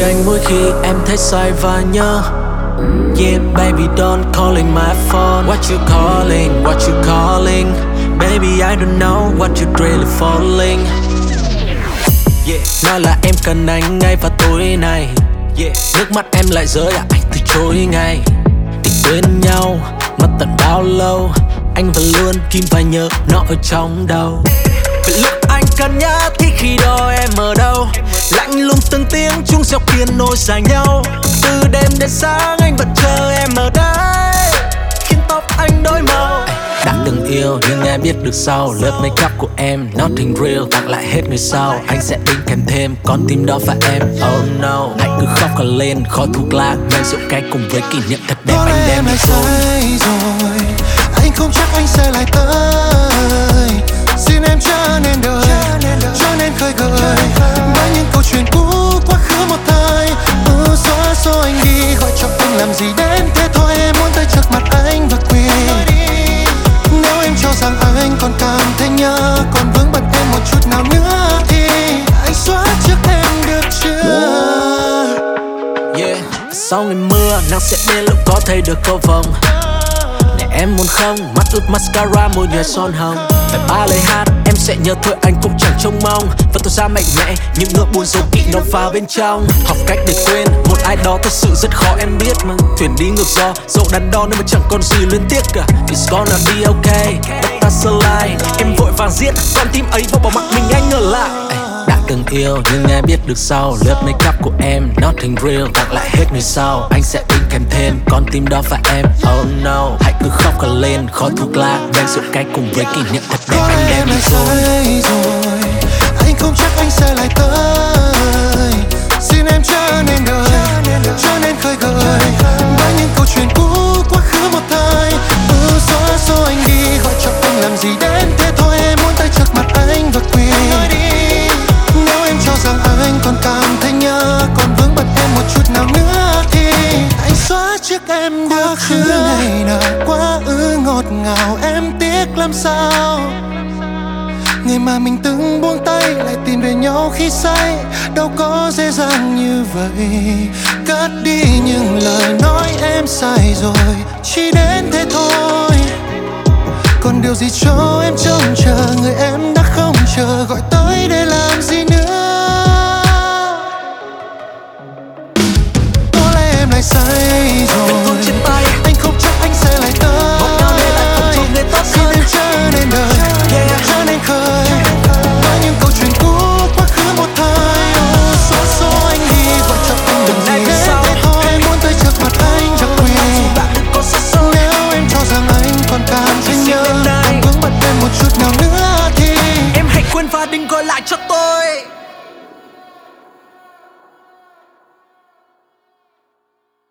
anh mỗi khi em thấy sai và nhớ. Yeah baby don't calling my phone. What you calling, what you calling? Baby I don't know what you really falling. Yeah Nói là em cần anh ngay vào tối nay. Yeah Nước mắt em lại rơi à anh từ chối ngay. Tình bên nhau mất tận bao lâu? Anh vẫn luôn kim và nhớ nó ở trong đầu. Vậy lúc cần nhớ thì khi đó em ở đâu. Lạnh lùng từng tiếng chung gieo piano dài nhau. Từ đêm đến sáng anh vẫn chờ em ở đây. Khiến tóc anh đổi màu. Đã từng yêu nhưng em biết được sau. Lớp make up của em nothing real Tặng lại hết người sau. Anh sẽ đính kèm thêm con tim đó và em. Oh no Hãy cứ khóc cả lên. Khói thuốc lá Men rượu cay cùng với kỷ niệm thật đẹp. Có anh đem em đi. rồi chuyện cũ quá khứ một thời. Ừ, Xóa số anh đi Gọi cho anh làm gì đến thế thôi. Em muốn tới trước mặt anh và quỳ. Nếu em cho rằng anh còn cảm thấy nhớ Còn vướng bận em một chút nào nữa Thì anh xóa trước em được chưa? Yeah. Sau ngày mưa nắng sẽ đến lúc có thấy được cầu vồng. Để em muốn không? Mắt ướt mascara môi nhòe son hồng. Phải ba lời hát em sẽ nhớ thôi anh cũng chẳng trông mong. Và tôi ra mạnh mẽ, những nỗi buồn dấu kỵ nó vào bên trong. Học cách để quên, một ai đó thật sự rất khó em biết mà. Thuyền đi ngược gió, dẫu đắn đo nên mà chẳng còn gì luyến tiếc cả. It's gonna be okay Đất ta sơ lại Em vội vàng giết, con tim ấy và bỏ mặc mình anh ở lại. Đã từng yêu nhưng ai biết được sau. Lớp make up của em nothing real, Tặng lại hết người sau. Anh sẽ in kèm thêm, con tim đó và em. Oh no, Hãy cứ khóc cả lên khói thuốc lá đang sự cách cùng với kỷ niệm thật đẹp anh đem đi rồi không chắc anh sẽ lại tới. Xin em trở nên đời Trở nên khơi gợi. Với những câu chuyện cũ quá khứ một thời. Ừ, Xóa số anh đi Gọi cho anh làm gì đến thế thôi. Em muốn tới trước mặt anh và quỳ. Nếu em cho rằng anh còn cảm thấy nhớ Còn vướng bận em một chút nào nữa Thì anh xóa trước em được chưa Ngày nào quá ư ngọt ngào. Em tiếc làm sao Ngày mà mình từng buông tay, lại tìm về nhau khi say. Đâu có dễ dàng như vậy. Cất đi những lời nói em sai rồi. Chỉ đến thế thôi. Còn điều gì cho em trông chờ? Người em đã không chờ. Gọi quên và đừng gọi lại cho tôi.